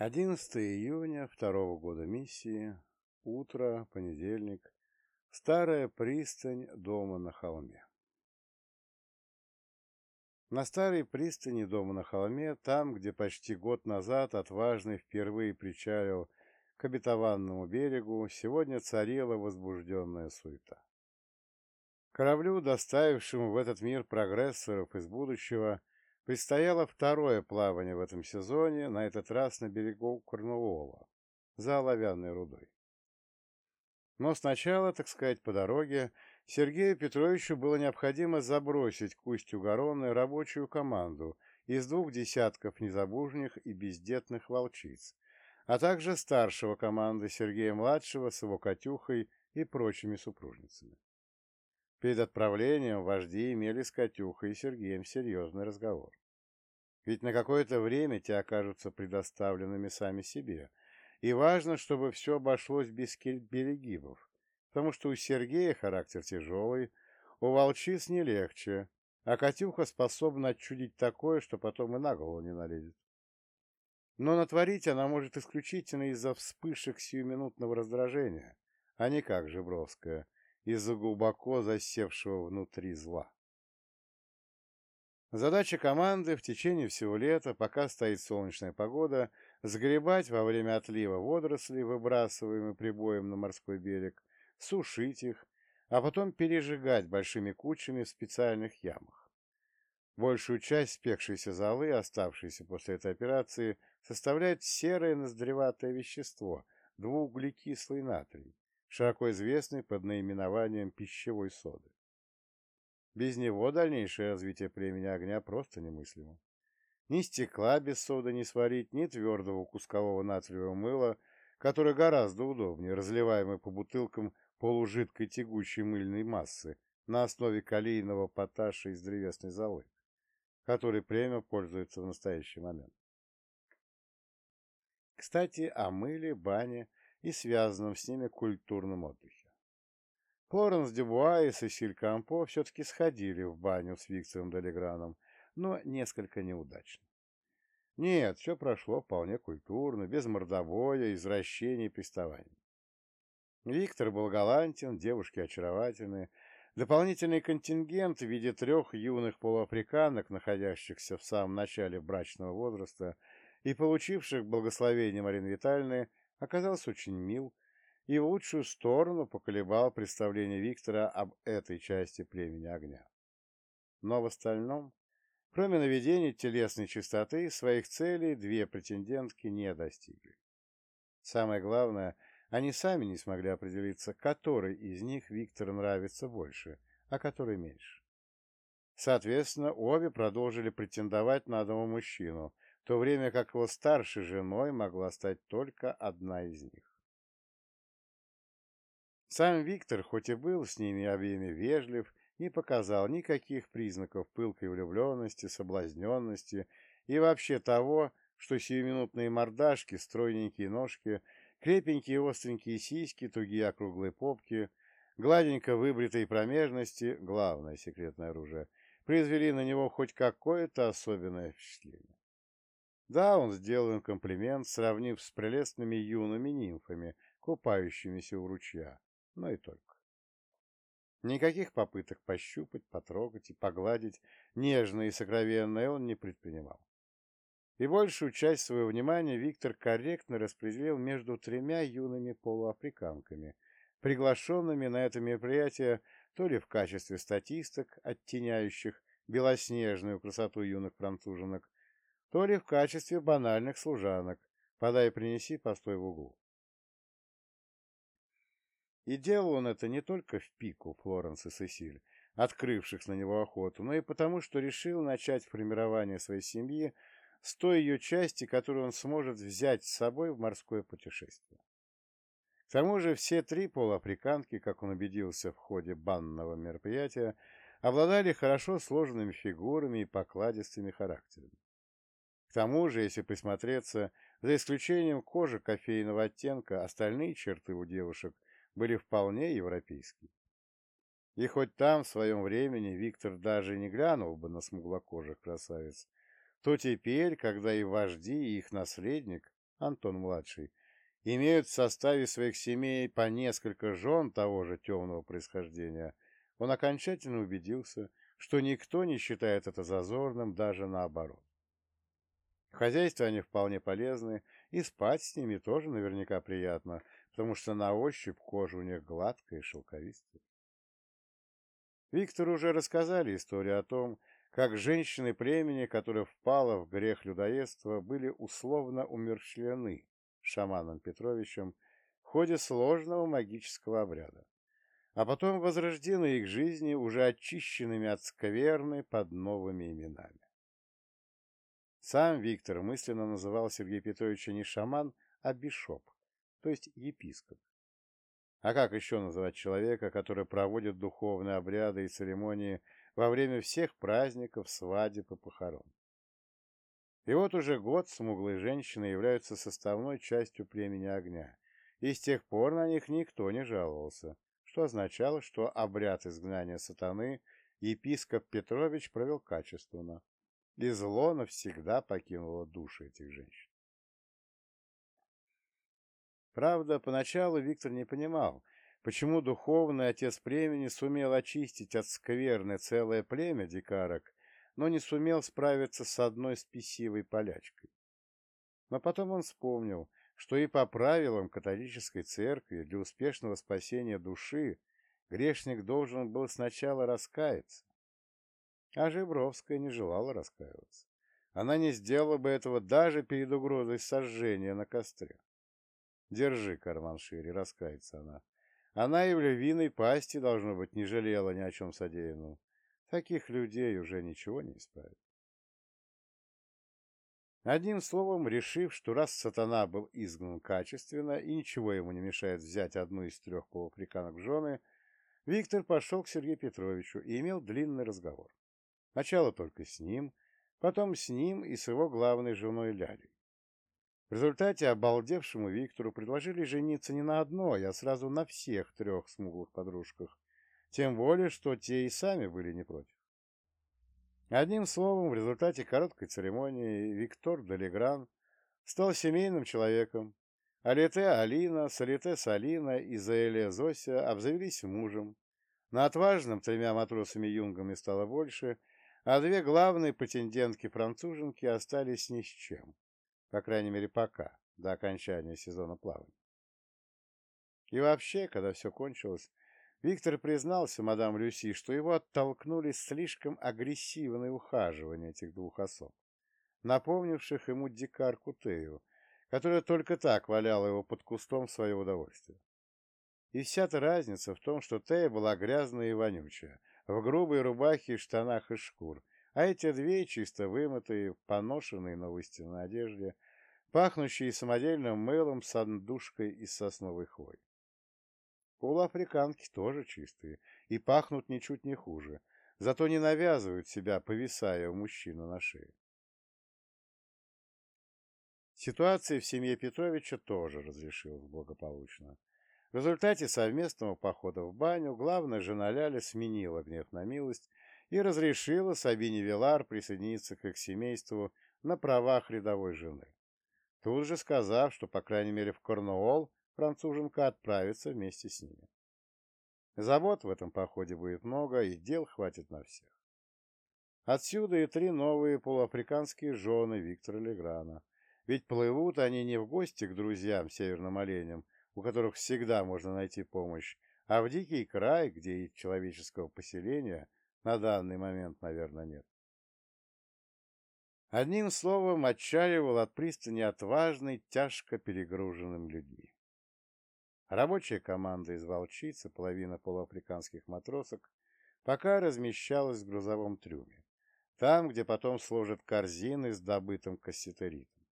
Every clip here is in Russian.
11 июня второго года миссии, утро, понедельник, старая пристань дома на холме. На старой пристани дома на холме, там, где почти год назад отважный впервые причалил к обетованному берегу, сегодня царила возбужденная суета. Кораблю, доставившему в этот мир прогрессоров из будущего, предстояло второе плавание в этом сезоне, на этот раз на берегу Корнуола, за оловянной рудой. Но сначала, так сказать, по дороге, Сергею Петровичу было необходимо забросить к устью Гороны рабочую команду из двух десятков незабужних и бездетных волчиц, а также старшего команды Сергея-младшего с его Катюхой и прочими супружницами. Перед отправлением вожди имели с Катюхой и Сергеем серьезный разговор. Ведь на какое-то время те окажутся предоставленными сами себе, и важно, чтобы все обошлось без перегибов, потому что у Сергея характер тяжелый, у волчиц не легче, а Катюха способна отчудить такое, что потом и на голову не налезет. Но натворить она может исключительно из-за вспышек сиюминутного раздражения, а не как Жебровская, из-за глубоко засевшего внутри зла. Задача команды в течение всего лета, пока стоит солнечная погода, сгребать во время отлива водоросли, выбрасываемые прибоем на морской берег, сушить их, а потом пережигать большими кучами в специальных ямах. Большую часть спекшейся золы, оставшейся после этой операции, составляет серое ноздреватое вещество – двууглекислый натрий, широко известный под наименованием пищевой соды. Без него дальнейшее развитие племени огня просто немыслимо. Ни стекла без соды не сварить, ни твердого кускового натриевого мыла, которое гораздо удобнее, разливаемое по бутылкам полужидкой тягучей мыльной массы на основе калийного поташа из древесной золы, которой племя пользуется в настоящий момент. Кстати, о мыле, бане и связанном с ними культурном отдыхе. Флоренс Дюбуа и Сесиль Кампо все-таки сходили в баню с Виктором Делеграном, но несколько неудачно. Нет, все прошло вполне культурно, без мордобоя, извращений и приставаний. Виктор был галантен, девушки очаровательные. Дополнительный контингент в виде трех юных полуафриканок, находящихся в самом начале брачного возраста и получивших благословение Марины Витальевны, оказался очень мил и в лучшую сторону поколебал представление Виктора об этой части племени огня. Но в остальном, кроме наведения телесной чистоты, своих целей две претендентки не достигли. Самое главное — они сами не смогли определиться, который из них Виктору нравится больше, а который меньше. Соответственно, обе продолжили претендовать на одного мужчину, то время как его старшей женой могла стать только одна из них. Сам Виктор, хоть и был с ними обеими вежлив, не показал никаких признаков пылкой влюбленности, соблазненности и вообще того, что сиюминутные мордашки, стройненькие ножки – Крепенькие остренькие сиськи, тугие округлые попки, гладенько выбритые промежности, главное секретное оружие, произвели на него хоть какое-то особенное впечатление. Да, он сделал им комплимент, сравнив с прелестными юными нимфами, купающимися у ручья, но и только. Никаких попыток пощупать, потрогать и погладить нежное и сокровенное он не предпринимал. И большую часть своего внимания Виктор корректно распределил между тремя юными полуафриканками, приглашенными на это мероприятие то ли в качестве статисток, оттеняющих белоснежную красоту юных француженок, то ли в качестве банальных служанок, подай принеси, постой в углу. И делал он это не только в пику Флоренс и Сесиль, открывших на него охоту, но и потому, что решил начать формирование своей семьи с той ее части, которую он сможет взять с собой в морское путешествие. К тому же все три полуафриканки, как он убедился в ходе банного мероприятия, обладали хорошо сложенными фигурами и покладистыми характерами. К тому же, если присмотреться, за исключением кожи кофейного оттенка, остальные черты у девушек были вполне европейские. И хоть там в своем времени Виктор даже не глянул бы на смуглокожих красавиц, то теперь, когда и вожди, и их наследник, Антон-младший, имеют в составе своих семей по несколько жен того же темного происхождения, он окончательно убедился, что никто не считает это зазорным, даже наоборот. В хозяйстве они вполне полезны, и спать с ними тоже наверняка приятно, потому что на ощупь кожа у них гладкая и шелковистая. Виктору уже рассказали историю о том, как женщины племени, которое впало в грех людоедства, были условно умерщвлены шаманом Петровичем в ходе сложного магического обряда, а потом возрождены их жизни уже очищенными от скверны под новыми именами. Сам Виктор мысленно называл Сергея Петровича не шаман, а бишоп, то есть епископ. А как еще называть человека, который проводит духовные обряды и церемонии во время всех праздников, свадеб и похорон? И вот уже год смуглые женщины являются составной частью племени огня, и с тех пор на них никто не жаловался, что означало, что обряд изгнания сатаны епископ Петрович провел качественно, и зло навсегда покинуло души этих женщин. Правда, поначалу Виктор не понимал, почему духовный отец племени сумел очистить от скверны целое племя дикарок, но не сумел справиться с одной спесивой полячкой. Но потом он вспомнил, что и по правилам католической церкви для успешного спасения души грешник должен был сначала раскаяться. А Жебровская не желала раскаиваться. Она не сделала бы этого даже перед угрозой сожжения на костре. Держи карман шире, раскается она. Она и в львиной пасти, должно быть, не жалела ни о чем содеянном. Таких людей уже ничего не исправит. Одним словом, решив, что раз сатана был изгнан качественно и ничего ему не мешает взять одну из трех полуфриканок в жены, Виктор пошел к Сергею Петровичу и имел длинный разговор. Сначала только с ним, потом с ним и с его главной женой Лялей. В результате обалдевшему Виктору предложили жениться не на одной, а сразу на всех трех смуглых подружках, тем более, что те и сами были не против. Одним словом, в результате короткой церемонии Виктор Долегран стал семейным человеком, а Лете Алина, Солите Салина и Заэле Зося обзавелись мужем. На отважном тремя матросами юнгами стало больше, а две главные претендентки-француженки остались ни с чем. По крайней мере, пока, до окончания сезона плавания. И вообще, когда все кончилось, Виктор признался мадам Люси, что его оттолкнули слишком агрессивные ухаживания этих двух особ, напомнивших ему дикарку Тею, которая только так валяла его под кустом в свое удовольствие. И вся-то разница в том, что Тея была грязная и вонючая, в грубой рубахе и штанах из шкур, а эти две, чисто вымытые, поношенные, но в истинной одежде, пахнущие самодельным мылом с отдушкой из сосновой хвои. Полуафриканки тоже чистые и пахнут ничуть не хуже, зато не навязывают себя, повисая у мужчины на шее. Ситуация в семье Петровича тоже разрешилась благополучно. В результате совместного похода в баню главная жена Ляля сменила гнев на милость и разрешила Сабине Вилар присоединиться к их семейству на правах рядовой жены, тут же сказав, что, по крайней мере, в Корнуолл француженка отправится вместе с ними. Забот в этом походе будет много, и дел хватит на всех. Отсюда и три новые полуафриканские жены Виктора Леграна, ведь плывут они не в гости к друзьям, северным оленям, у которых всегда можно найти помощь, а в дикий край, где и человеческого поселения – на данный момент, наверное, нет. Одним словом, отчаливал от пристани отважный, тяжко перегруженным людьми. Рабочая команда из волчицы, половина полуафриканских матросок, пока размещалась в грузовом трюме, там, где потом сложат корзины с добытым кассетеритом.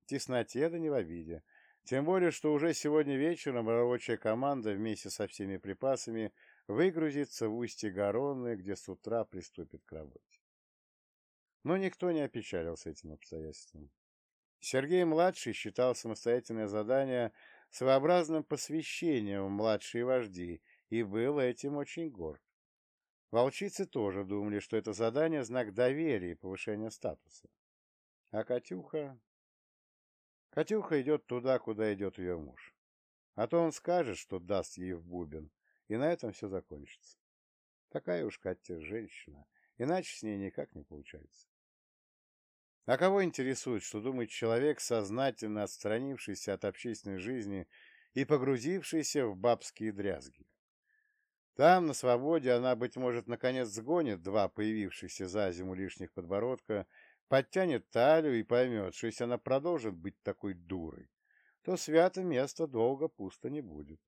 В тесноте да не в обиде, тем более, что уже сегодня вечером рабочая команда вместе со всеми припасами выгрузится в устье Гаронны, где с утра приступит к работе. Но никто не опечалился этим обстоятельством. Сергей-младший считал самостоятельное задание своеобразным посвящением в младшие вожди и был этим очень горд. Волчицы тоже думали, что это задание – знак доверия и повышения статуса. А Катюха... Катюха идет туда, куда идет ее муж. А то он скажет, что даст ей в бубен, и на этом все закончится. Такая уж Катя женщина, иначе с ней никак не получается. А кого интересует, что думает человек, сознательно отстранившийся от общественной жизни и погрузившийся в бабские дрязги? Там, на свободе, она, быть может, наконец сгонит два появившихся за зиму лишних подбородка, подтянет талию и поймет, что если она продолжит быть такой дурой, то свято место долго пусто не будет.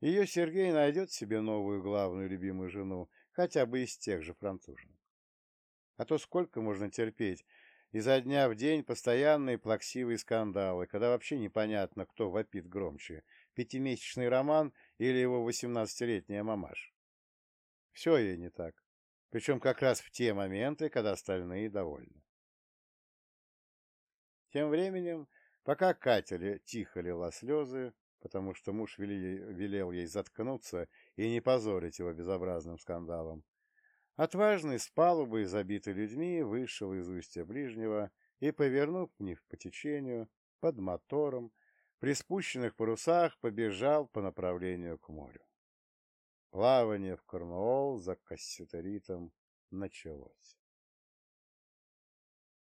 Ее Сергей найдет себе новую главную любимую жену, хотя бы из тех же француженок. А то сколько можно терпеть, изо дня в день постоянные плаксивые скандалы, когда вообще непонятно, кто вопит громче, пятимесячный роман или его восемнадцатилетняя мамаш. Все ей не так, причем как раз в те моменты, когда остальные довольны. Тем временем, пока Катя тихо лила слезы, потому что муж вели, велел ей заткнуться и не позорить его безобразным скандалом, Отважный с палубы, забитый людьми, вышел из устья ближнего и, повернув вниз по течению, под мотором, при спущенных парусах побежал по направлению к морю. Плавание в Корнуолл за кассетеритом началось.